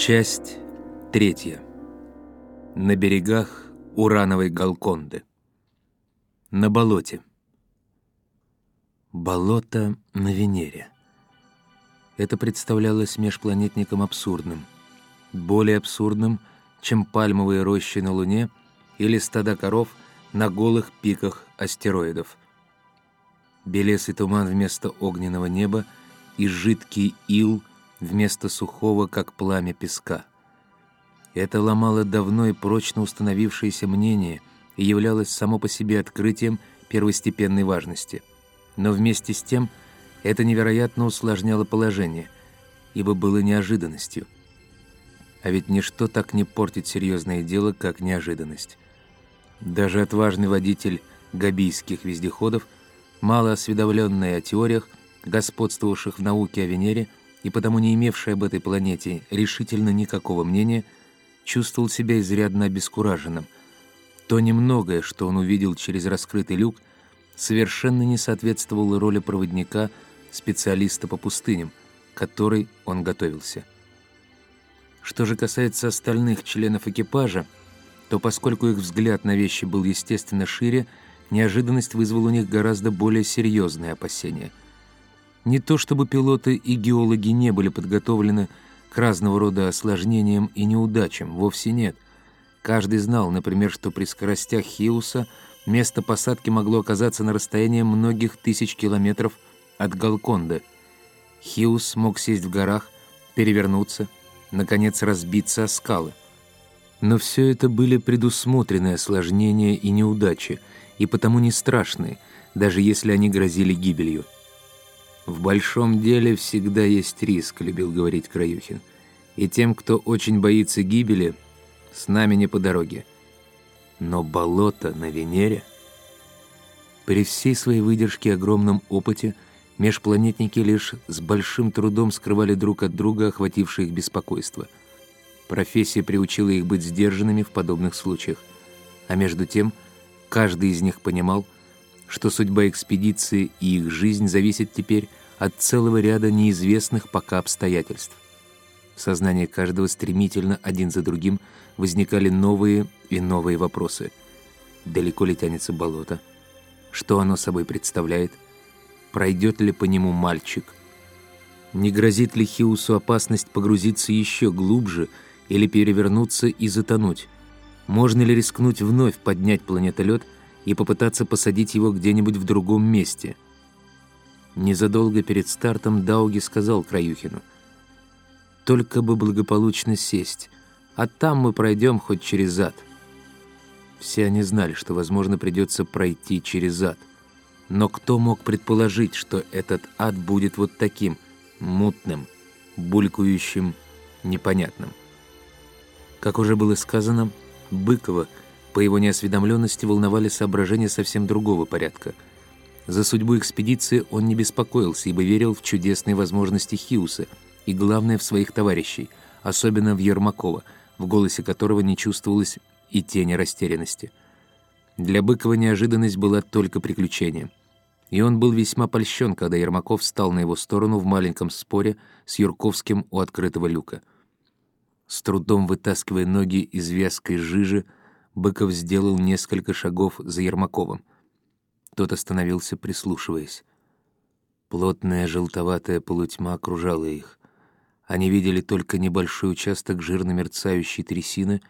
Часть третья. На берегах урановой Галконды. На болоте. Болото на Венере. Это представлялось межпланетникам абсурдным. Более абсурдным, чем пальмовые рощи на Луне или стада коров на голых пиках астероидов. Белесый туман вместо огненного неба и жидкий ил вместо сухого, как пламя песка. Это ломало давно и прочно установившееся мнение и являлось само по себе открытием первостепенной важности. Но вместе с тем это невероятно усложняло положение, ибо было неожиданностью. А ведь ничто так не портит серьезное дело, как неожиданность. Даже отважный водитель габийских вездеходов, мало осведомленный о теориях, господствовавших в науке о Венере, и потому не имевший об этой планете решительно никакого мнения, чувствовал себя изрядно обескураженным. То немногое, что он увидел через раскрытый люк, совершенно не соответствовало роли проводника, специалиста по пустыням, к которой он готовился. Что же касается остальных членов экипажа, то поскольку их взгляд на вещи был естественно шире, неожиданность вызвала у них гораздо более серьезные опасения – не то чтобы пилоты и геологи не были подготовлены к разного рода осложнениям и неудачам, вовсе нет. Каждый знал, например, что при скоростях Хиуса место посадки могло оказаться на расстоянии многих тысяч километров от Галконды. Хиус мог сесть в горах, перевернуться, наконец разбиться о скалы. Но все это были предусмотренные осложнения и неудачи, и потому не страшные, даже если они грозили гибелью. «В большом деле всегда есть риск», — любил говорить Краюхин. «И тем, кто очень боится гибели, с нами не по дороге. Но болото на Венере...» При всей своей выдержке и огромном опыте межпланетники лишь с большим трудом скрывали друг от друга охватившее их беспокойство. Профессия приучила их быть сдержанными в подобных случаях. А между тем, каждый из них понимал, что судьба экспедиции и их жизнь зависит теперь от целого ряда неизвестных пока обстоятельств. В сознании каждого стремительно один за другим возникали новые и новые вопросы. Далеко ли тянется болото? Что оно собой представляет? Пройдет ли по нему мальчик? Не грозит ли Хиусу опасность погрузиться еще глубже или перевернуться и затонуть? Можно ли рискнуть вновь поднять планетолет и попытаться посадить его где-нибудь в другом месте – Незадолго перед стартом Дауги сказал Краюхину, «Только бы благополучно сесть, а там мы пройдем хоть через ад». Все они знали, что, возможно, придется пройти через ад. Но кто мог предположить, что этот ад будет вот таким, мутным, булькающим, непонятным? Как уже было сказано, Быкова по его неосведомленности волновали соображения совсем другого порядка – за судьбу экспедиции он не беспокоился, ибо верил в чудесные возможности Хиуса и, главное, в своих товарищей, особенно в Ермакова, в голосе которого не чувствовалось и тени растерянности. Для Быкова неожиданность была только приключением. И он был весьма польщен, когда Ермаков встал на его сторону в маленьком споре с Юрковским у открытого люка. С трудом вытаскивая ноги из вязкой жижи, Быков сделал несколько шагов за Ермаковым. Тот остановился, прислушиваясь. Плотная желтоватая полутьма окружала их. Они видели только небольшой участок жирно мерцающей трясины,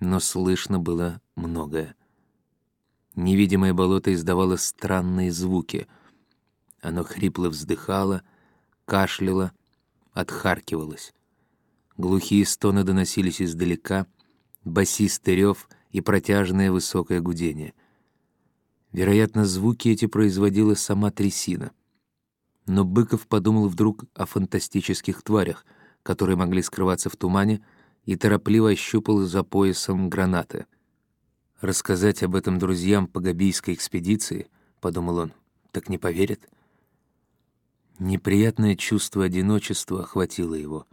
но слышно было многое. Невидимое болото издавало странные звуки. Оно хрипло вздыхало, кашляло, отхаркивалось. Глухие стоны доносились издалека, басистый рев и протяжное высокое гудение — Вероятно, звуки эти производила сама трясина. Но Быков подумал вдруг о фантастических тварях, которые могли скрываться в тумане, и торопливо ощупал за поясом гранаты. «Рассказать об этом друзьям по Габийской экспедиции», — подумал он, — «так не поверят». Неприятное чувство одиночества охватило его.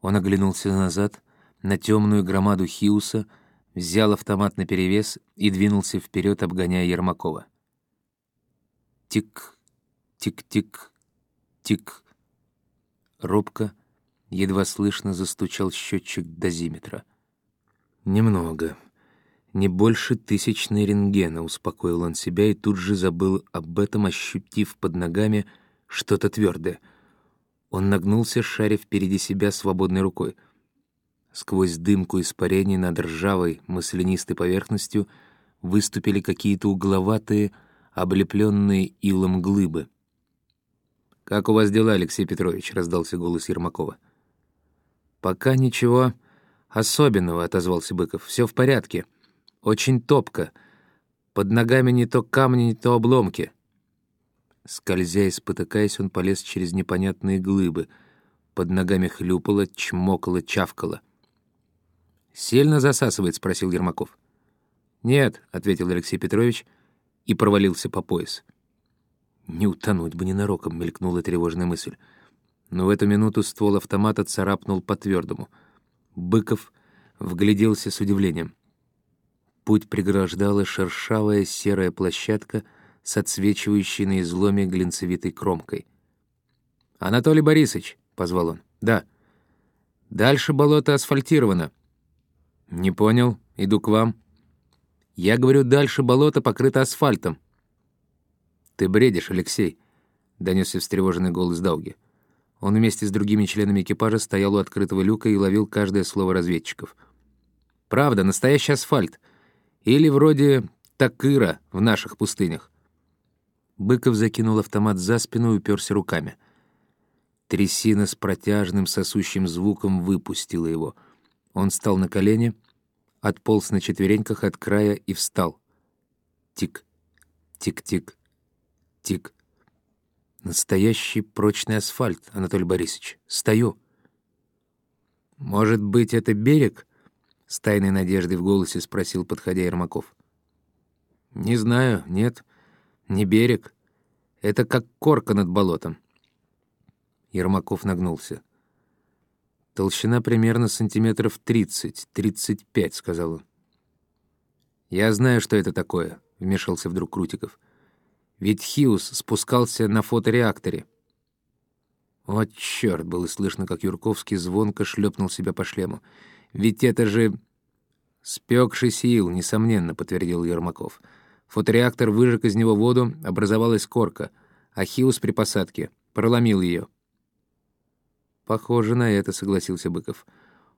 Он оглянулся назад на темную громаду Хиуса — взял автомат на перевес и двинулся вперед, обгоняя Ермакова. Тик, тик-тик, тик. Робко, Едва слышно застучал счетчик дозиметра. «Немного. Не больше тысячной рентгена», — успокоил он себя и тут же забыл об этом, ощутив под ногами что-то твердое. Он нагнулся, шаря впереди себя свободной рукой. Сквозь дымку испарений над ржавой маслянистой поверхностью выступили какие-то угловатые, облепленные илом глыбы. «Как у вас дела, Алексей Петрович?» — раздался голос Ермакова. «Пока ничего особенного», — отозвался Быков. «Все в порядке. Очень топко. Под ногами не то камни, не то обломки». Скользя и спотыкаясь, он полез через непонятные глыбы. Под ногами хлюпало, чмокало, чавкало. «Сильно засасывает?» — спросил Ермаков. «Нет», — ответил Алексей Петрович и провалился по пояс. «Не утонуть бы ненароком», — мелькнула тревожная мысль. Но в эту минуту ствол автомата царапнул по твердому. Быков вгляделся с удивлением. Путь преграждала шершавая серая площадка с отсвечивающей на изломе глинцевитой кромкой. «Анатолий Борисович», — позвал он. «Да». «Дальше болото асфальтировано». «Не понял. Иду к вам». «Я говорю, дальше болото покрыто асфальтом». «Ты бредишь, Алексей», — донесся встревоженный голос Дауги. Он вместе с другими членами экипажа стоял у открытого люка и ловил каждое слово разведчиков. «Правда, настоящий асфальт. Или вроде такыра в наших пустынях». Быков закинул автомат за спину и уперся руками. Трясина с протяжным сосущим звуком выпустила его. Он встал на колени, отполз на четвереньках от края и встал. Тик, тик-тик, Тик. Настоящий прочный асфальт, Анатолий Борисович. Стою. Может быть, это берег? С тайной надеждой в голосе спросил, подходя Ермаков. Не знаю, нет, не берег. Это как корка над болотом. Ермаков нагнулся. «Толщина примерно сантиметров тридцать, тридцать пять», — сказал он. «Я знаю, что это такое», — вмешался вдруг Крутиков. Ведь Хиус спускался на фотореакторе. «О, черт!» — было слышно, как Юрковский звонко шлепнул себя по шлему. «Ведь это же...» «Спекшийся ил, несомненно», — подтвердил Ермаков. Фотореактор выжег из него воду, образовалась корка, а Хиус при посадке проломил ее. «Похоже на это», — согласился Быков.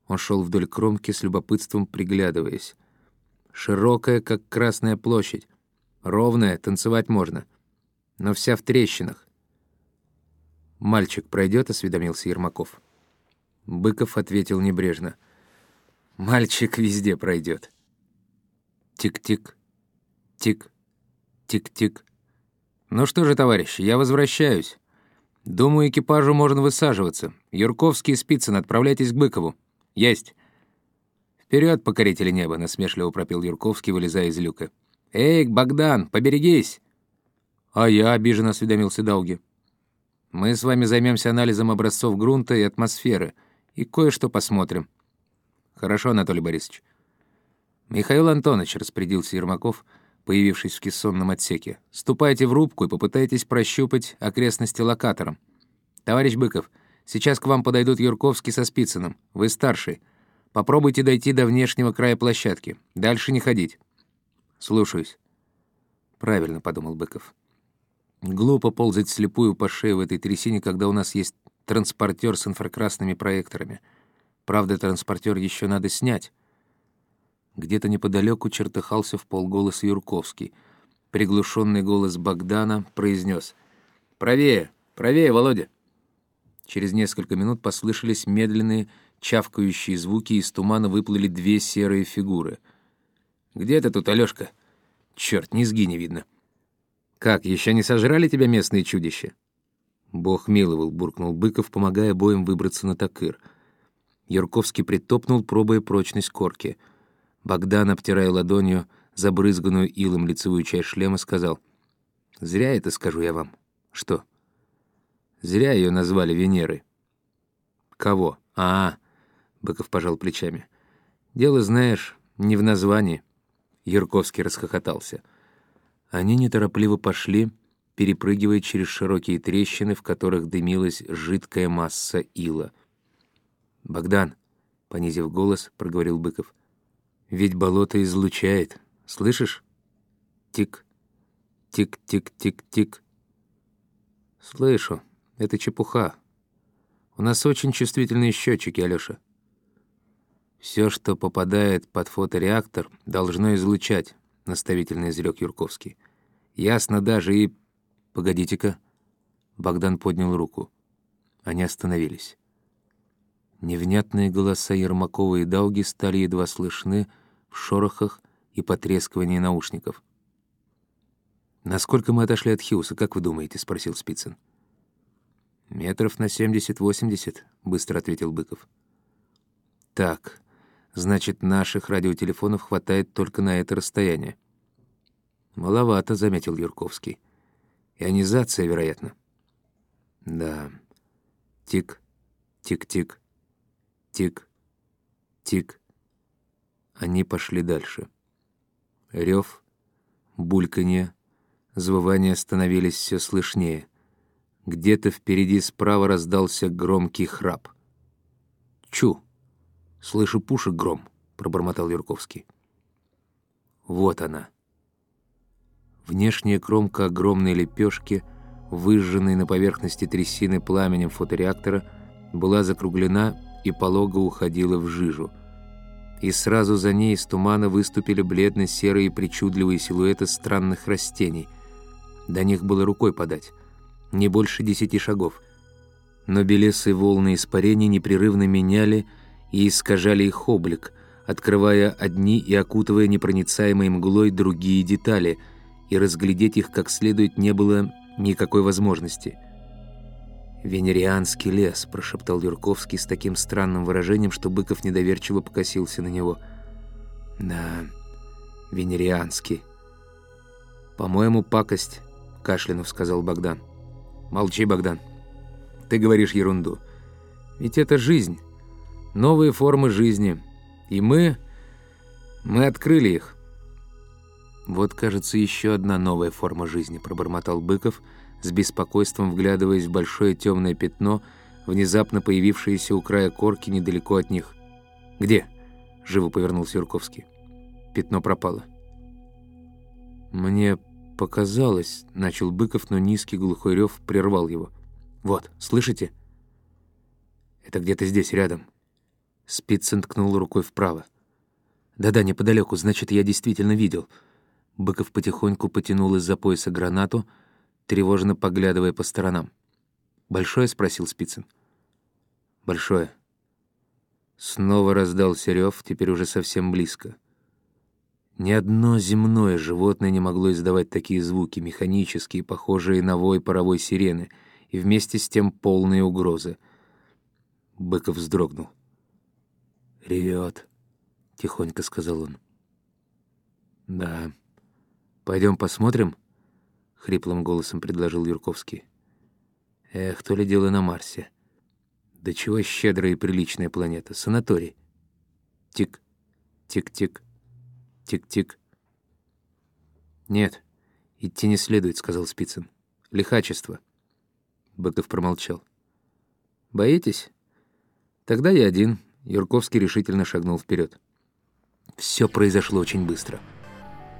Он шел вдоль кромки с любопытством, приглядываясь. «Широкая, как Красная площадь. Ровная, танцевать можно но вся в трещинах. «Мальчик пройдет?» — осведомился Ермаков. Быков ответил небрежно. «Мальчик везде пройдет». Тик-тик, тик, тик-тик. «Ну что же, товарищи, я возвращаюсь. Думаю, экипажу можно высаживаться. Юрковский и Спицын, отправляйтесь к Быкову. Есть». «Вперед, покорители неба!» — насмешливо пропел Юрковский, вылезая из люка. «Эй, Богдан, поберегись!» «А я», — обиженно осведомился Дауги. «Мы с вами займемся анализом образцов грунта и атмосферы и кое-что посмотрим». «Хорошо, Анатолий Борисович». «Михаил Антонович», — распорядился Ермаков, появившись в кессонном отсеке, «ступайте в рубку и попытайтесь прощупать окрестности локатором. Товарищ Быков, сейчас к вам подойдут Юрковский со Спицыным. Вы старший. Попробуйте дойти до внешнего края площадки. Дальше не ходить». «Слушаюсь». «Правильно», — подумал Быков. Глупо ползать слепую по шее в этой трясине, когда у нас есть транспортер с инфракрасными проекторами. Правда, транспортер еще надо снять. Где-то неподалеку чертыхался в полголоса Юрковский. Приглушенный голос Богдана произнес «Правее! Правее, Володя!» Через несколько минут послышались медленные, чавкающие звуки, и из тумана выплыли две серые фигуры. «Где ты тут, Алёшка?» «Чёрт, низги не видно». «Как, еще не сожрали тебя местные чудища?» «Бог миловал», — буркнул Быков, помогая обоим выбраться на такыр. Юрковский притопнул, пробуя прочность корки. Богдан, обтирая ладонью забрызганную илом лицевую часть шлема, сказал, «Зря это скажу я вам». «Что?» «Зря ее назвали Венерой». «Кого?» «А, -а — Быков пожал плечами. «Дело, знаешь, не в названии». Юрковский расхохотался. Они неторопливо пошли, перепрыгивая через широкие трещины, в которых дымилась жидкая масса ила. «Богдан», — понизив голос, проговорил Быков, — «ведь болото излучает, слышишь? Тик, тик-тик-тик-тик». «Слышу, это чепуха. У нас очень чувствительные счетчики, Алёша. Все, что попадает под фотореактор, должно излучать», — наставительно изрек Юрковский. «Ясно даже и...» «Погодите-ка». Богдан поднял руку. Они остановились. Невнятные голоса Ермакова и Дауги стали едва слышны в шорохах и потрескивании наушников. «Насколько мы отошли от Хьюса, как вы думаете?» — спросил Спицын. «Метров на семьдесят-восемьдесят», — быстро ответил Быков. «Так, значит, наших радиотелефонов хватает только на это расстояние». «Маловато», — заметил Юрковский. «Ионизация, вероятно». «Да. Тик, тик-тик». Тик, тик. Они пошли дальше. Рев, бульканье, звывания становились все слышнее. Где-то впереди справа раздался громкий храп. «Чу! Слышу пушек гром!» — пробормотал Юрковский. Вот она. Внешняя кромка огромной лепешки, выжженной на поверхности трясины пламенем фотореактора, была закруглена и полого уходила в жижу. И сразу за ней из тумана выступили бледно-серые причудливые силуэты странных растений. До них было рукой подать. Не больше десяти шагов. Но белесые волны испарений непрерывно меняли и искажали их облик, открывая одни и окутывая непроницаемой мглой другие детали, и разглядеть их как следует не было никакой возможности — «Венерианский лес», — прошептал Юрковский с таким странным выражением, что Быков недоверчиво покосился на него. «Да, венерианский». «По-моему, пакость», — кашлянув сказал Богдан. «Молчи, Богдан. Ты говоришь ерунду. Ведь это жизнь, новые формы жизни. И мы... мы открыли их». «Вот, кажется, еще одна новая форма жизни», — пробормотал Быков, — с беспокойством вглядываясь в большое темное пятно, внезапно появившееся у края корки недалеко от них. «Где?» — живо повернулся Юрковский. Пятно пропало. «Мне показалось», — начал Быков, но низкий глухой рев прервал его. «Вот, слышите?» «Это где-то здесь, рядом». Спицын ткнул рукой вправо. «Да-да, неподалеку, значит, я действительно видел». Быков потихоньку потянул из-за пояса гранату — тревожно поглядывая по сторонам. «Большое?» — спросил Спицын. «Большое». Снова раздался рев, теперь уже совсем близко. Ни одно земное животное не могло издавать такие звуки, механические, похожие на вой паровой сирены, и вместе с тем полные угрозы. Быков вздрогнул. «Ревет», — тихонько сказал он. «Да. Пойдем посмотрим?» — хриплым голосом предложил Юрковский. «Эх, то ли дело на Марсе. Да чего щедрая и приличная планета. Санаторий. Тик, тик-тик, тик-тик». «Нет, идти не следует», — сказал Спицын. «Лихачество». Быков промолчал. «Боитесь? Тогда я один». Юрковский решительно шагнул вперед. Все произошло очень быстро.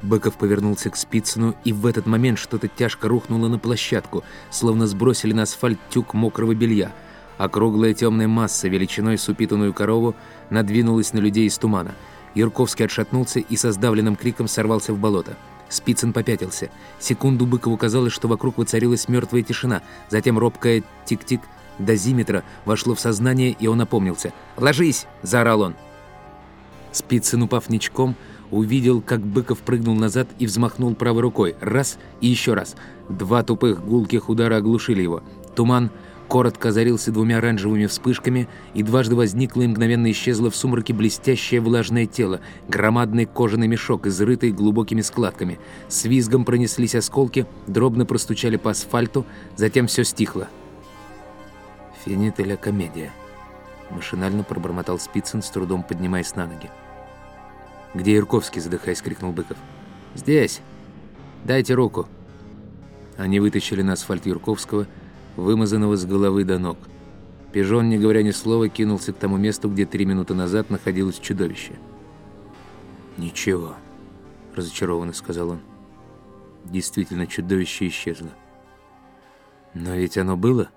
Быков повернулся к Спицыну, и в этот момент что-то тяжко рухнуло на площадку, словно сбросили на асфальт тюк мокрого белья. Округлая темная масса величиной с упитанную корову надвинулась на людей из тумана. Юрковский отшатнулся и со сдавленным криком сорвался в болото. Спицын попятился. Секунду Быкову казалось, что вокруг воцарилась мертвая тишина. Затем робкое тик-тик дозиметра вошло в сознание, и он опомнился. «Ложись!» – заорал он. Спицын, упав ничком, увидел, как Быков прыгнул назад и взмахнул правой рукой. Раз и еще раз. Два тупых гулких удара оглушили его. Туман коротко озарился двумя оранжевыми вспышками, и дважды возникло и мгновенно исчезло в сумраке блестящее влажное тело, громадный кожаный мешок, изрытый глубокими складками. С визгом пронеслись осколки, дробно простучали по асфальту, затем все стихло. «Финителя комедия», — машинально пробормотал Спицын, с трудом поднимаясь на ноги. «Где Ирковский?» – задыхаясь, крикнул Быков. «Здесь! Дайте руку!» Они вытащили на асфальт Юрковского, вымазанного с головы до ног. Пижон, не говоря ни слова, кинулся к тому месту, где три минуты назад находилось чудовище. «Ничего», — разочарованно сказал он. Действительно, чудовище исчезло. «Но ведь оно было?»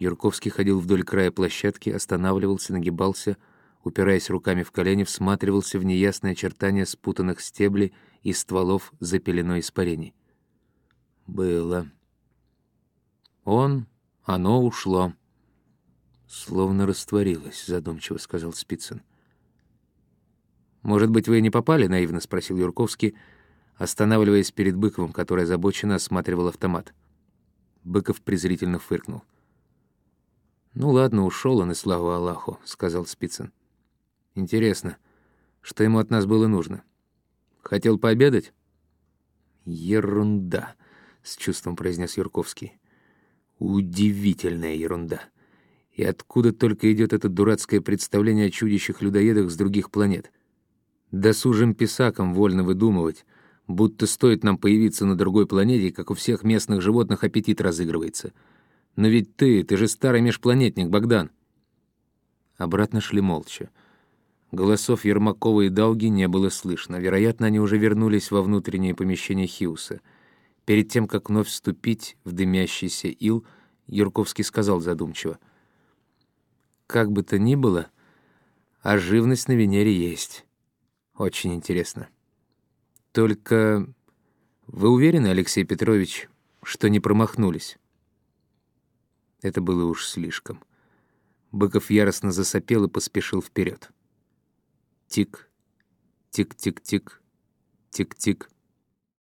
Юрковский ходил вдоль края площадки, останавливался, нагибался, упираясь руками в колени, всматривался в неясные очертания спутанных стеблей и стволов за пеленой испарений. «Было. Он, оно ушло». «Словно растворилось», — задумчиво сказал Спицын. «Может быть, вы не попали?» — наивно спросил Юрковский, останавливаясь перед Быковым, который озабоченно осматривал автомат. Быков презрительно фыркнул. «Ну ладно, ушел он, и слава Аллаху», — сказал Спицын. «Интересно, что ему от нас было нужно? Хотел пообедать?» «Ерунда», — с чувством произнес Юрковский. «Удивительная ерунда. И откуда только идет это дурацкое представление о чудищах-людоедах с других планет? Досужим писаком вольно выдумывать, будто стоит нам появиться на другой планете, как у всех местных животных аппетит разыгрывается. Но ведь ты, ты же старый межпланетник, Богдан. Обратно шли молча. Голосов Ермакова и Дауги не было слышно. Вероятно, они уже вернулись во внутреннее помещение Хиуса. Перед тем, как вновь вступить в дымящийся ил, Юрковский сказал задумчиво — как бы то ни было, а живность на Венере есть. Очень интересно. Только вы уверены, Алексей Петрович, что не промахнулись? Это было уж слишком. Быков яростно засопел и поспешил вперед. Тик, тик-тик-тик, тик-тик.